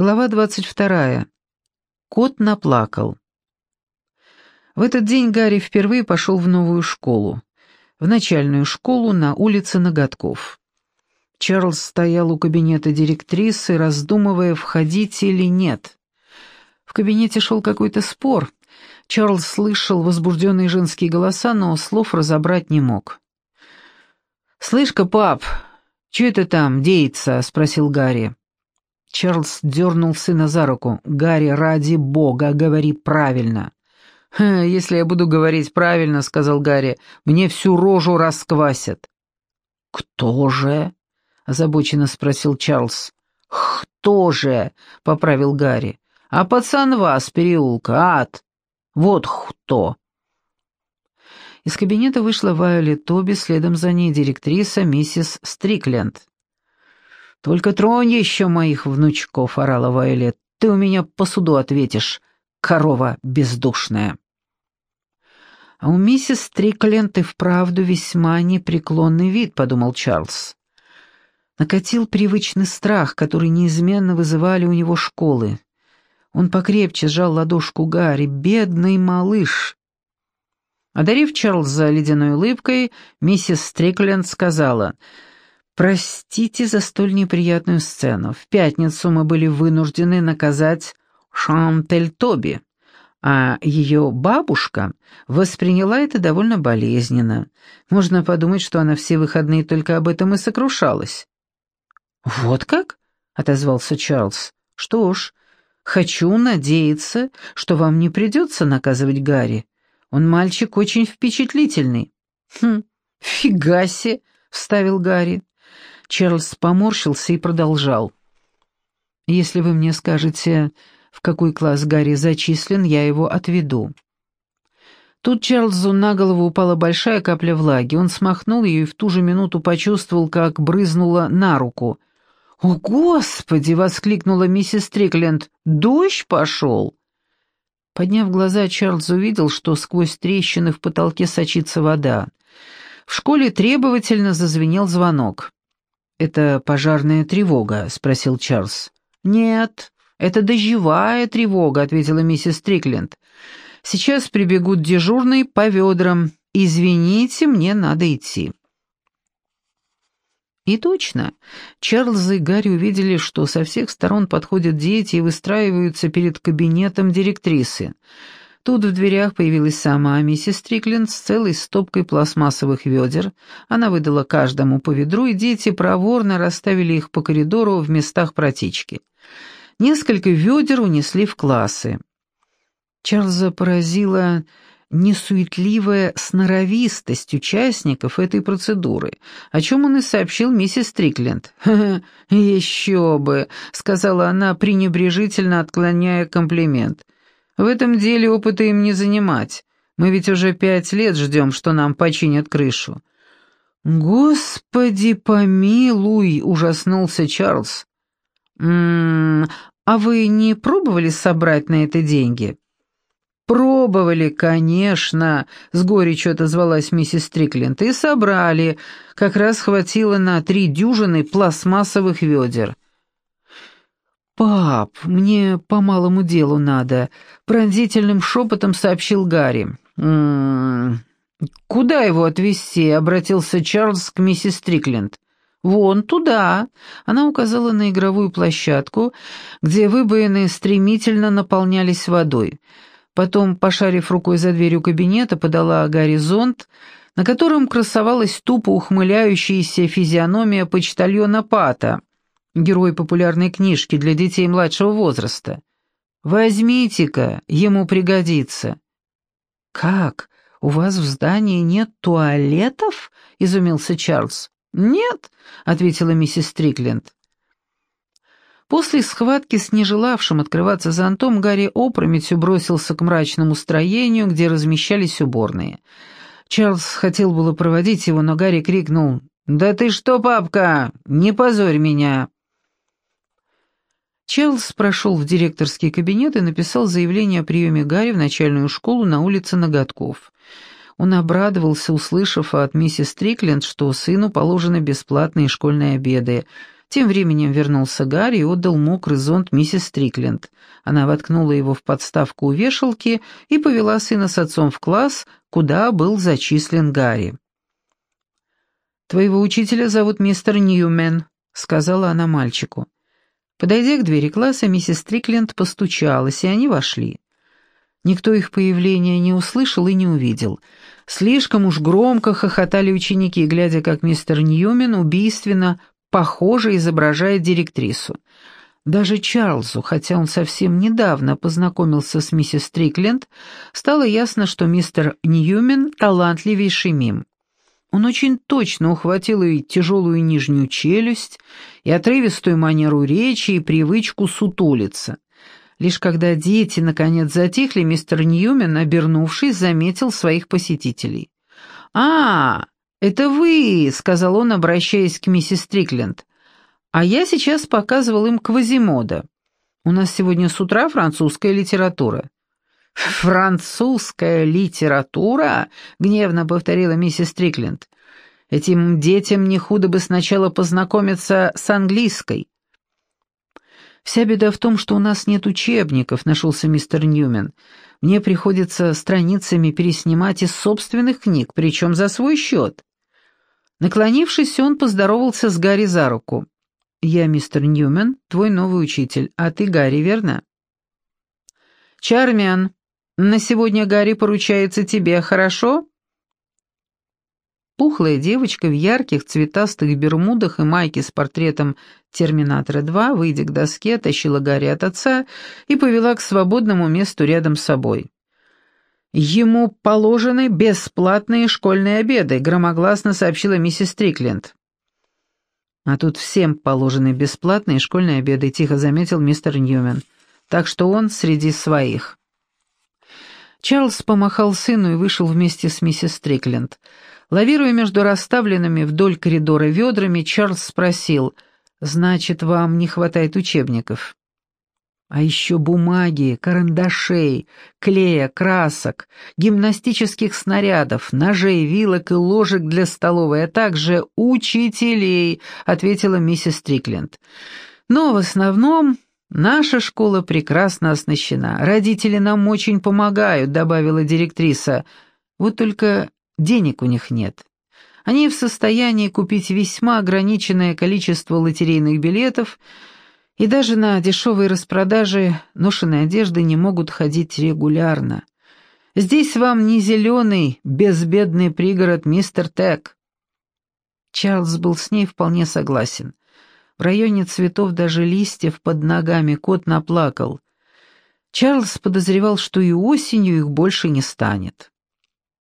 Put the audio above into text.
Глава 22. Кот наплакал. В этот день Гарри впервые пошел в новую школу, в начальную школу на улице Ноготков. Чарльз стоял у кабинета директрисы, раздумывая, входить или нет. В кабинете шел какой-то спор. Чарльз слышал возбужденные женские голоса, но слов разобрать не мог. «Слышь-ка, пап, что это там деется?» — спросил Гарри. Чарльз дернул сына за руку. «Гарри, ради бога, говори правильно». «Если я буду говорить правильно», — сказал Гарри, — «мне всю рожу расквасят». «Кто же?» — озабоченно спросил Чарльз. «Кто же?» — поправил Гарри. «А пацан вас, переулка, ад. Вот кто». Из кабинета вышла Вайолет Тоби, следом за ней директриса миссис Стрикленд. «Только тронь еще моих внучков», — орала Вайолет. «Ты у меня по суду ответишь, корова бездушная». «А у миссис Стрикленд и вправду весьма непреклонный вид», — подумал Чарльз. Накатил привычный страх, который неизменно вызывали у него школы. Он покрепче сжал ладошку Гарри. «Бедный малыш!» Одарив Чарльза ледяной улыбкой, миссис Стрикленд сказала — Простите за столь неприятную сцену. В пятницу мы были вынуждены наказать Шантель Тоби, а ее бабушка восприняла это довольно болезненно. Можно подумать, что она все выходные только об этом и сокрушалась. «Вот как?» — отозвался Чарльз. «Что ж, хочу надеяться, что вам не придется наказывать Гарри. Он мальчик очень впечатлительный». «Хм, фига себе!» — вставил Гарри. Чарльз поморщился и продолжал. «Если вы мне скажете, в какой класс Гарри зачислен, я его отведу». Тут Чарльзу на голову упала большая капля влаги. Он смахнул ее и в ту же минуту почувствовал, как брызнула на руку. «О, Господи!» — воскликнула миссис Стрикленд. «Дождь пошел!» Подняв глаза, Чарльз увидел, что сквозь трещины в потолке сочится вода. В школе требовательно зазвенел звонок. «Это пожарная тревога?» — спросил Чарльз. «Нет, это дождевая тревога», — ответила миссис Стрикленд. «Сейчас прибегут дежурные по ведрам. Извините, мне надо идти». И точно, Чарльз и Гарри увидели, что со всех сторон подходят дети и выстраиваются перед кабинетом директрисы. Тут в дверях появилась сама миссис Стрикленд с целой стопкой пластмассовых ведер. Она выдала каждому по ведру, и дети проворно расставили их по коридору в местах протечки. Несколько ведер унесли в классы. Чарльза поразила несуетливая сноровистость участников этой процедуры, о чем он и сообщил миссис Стрикленд. «Ха еще бы», — сказала она, пренебрежительно отклоняя комплимент. В этом деле опыта им не занимать. Мы ведь уже пять лет ждем, что нам починят крышу». «Господи помилуй!» — ужаснулся Чарльз. «М -м, а вы не пробовали собрать на это деньги?» «Пробовали, конечно», — с горечью отозвалась миссис Стрикленд, — «и собрали. Как раз хватило на три дюжины пластмассовых ведер». «Пап, мне по малому делу надо», — пронзительным шепотом сообщил Гарри. «М -м -м, «Куда его отвезти?» — обратился Чарльз к миссис Стрикленд. «Вон туда!» — она указала на игровую площадку, где выбоины стремительно наполнялись водой. Потом, пошарив рукой за дверью кабинета, подала горизонт, на котором красовалась тупо ухмыляющаяся физиономия почтальона Пата, герой популярной книжки для детей младшего возраста. Возьмите-ка, ему пригодится». «Как? У вас в здании нет туалетов?» — изумился Чарльз. «Нет», — ответила миссис Стрикленд. После схватки с нежелавшим открываться зонтом Гарри опрометью бросился к мрачному строению, где размещались уборные. Чарльз хотел было проводить его, но Гарри крикнул «Да ты что, папка, не позорь меня!» Чарльз прошел в директорский кабинет и написал заявление о приеме Гарри в начальную школу на улице Ноготков. Он обрадовался, услышав от миссис Стрикленд, что сыну положены бесплатные школьные обеды. Тем временем вернулся Гарри и отдал мокрый зонт миссис Стрикленд. Она воткнула его в подставку у вешалки и повела сына с отцом в класс, куда был зачислен Гарри. «Твоего учителя зовут мистер Ньюмен», — сказала она мальчику. Подойдя к двери класса, миссис Стрикленд постучалась, и они вошли. Никто их появления не услышал и не увидел. Слишком уж громко хохотали ученики, глядя, как мистер Ньюмен убийственно похоже изображает директрису. Даже Чарльзу, хотя он совсем недавно познакомился с миссис Стрикленд, стало ясно, что мистер Ньюмен — талантливейший мим. Он очень точно ухватил и тяжелую нижнюю челюсть, и отрывистую манеру речи, и привычку сутулиться. Лишь когда дети наконец затихли, мистер Ньюмен, обернувшись, заметил своих посетителей. «А, это вы», — сказал он, обращаясь к миссис Стрикленд. «А я сейчас показывал им Квазимода. У нас сегодня с утра французская литература». «Французская литература?» — гневно повторила миссис Стрикленд. «Этим детям не худо бы сначала познакомиться с английской». «Вся беда в том, что у нас нет учебников», — нашелся мистер Ньюмен. «Мне приходится страницами переснимать из собственных книг, причем за свой счет». Наклонившись, он поздоровался с Гарри за руку. «Я мистер Ньюмен, твой новый учитель, а ты Гарри, верно?» «Чармиан, на сегодня Гарри поручается тебе, хорошо?» Пухлая девочка в ярких цветастых бермудах и майке с портретом «Терминатора 2», выйдя к доске, тащила Гарри от отца и повела к свободному месту рядом с собой. «Ему положены бесплатные школьные обеды», — громогласно сообщила миссис Стрикленд. «А тут всем положены бесплатные школьные обеды», — тихо заметил мистер Ньюмен. «Так что он среди своих». Чарльз помахал сыну и вышел вместе с миссис Стрикленд. Лавируя между расставленными вдоль коридора ведрами, Чарльз спросил, «Значит, вам не хватает учебников?» А еще бумаги, карандашей, клея, красок, гимнастических снарядов, ножей, вилок и ложек для столовой, а также учителей, ответила миссис Стрикленд. Но в основном наша школа прекрасно оснащена. Родители нам очень помогают, добавила директриса. Вот только Денег у них нет. Они в состоянии купить весьма ограниченное количество лотерейных билетов, и даже на дешевые распродажи ношеной одежды не могут ходить регулярно. Здесь вам не зеленый, безбедный пригород мистер Тек. Чарльз был с ней вполне согласен. В районе цветов даже листьев под ногами кот наплакал. Чарльз подозревал, что и осенью их больше не станет.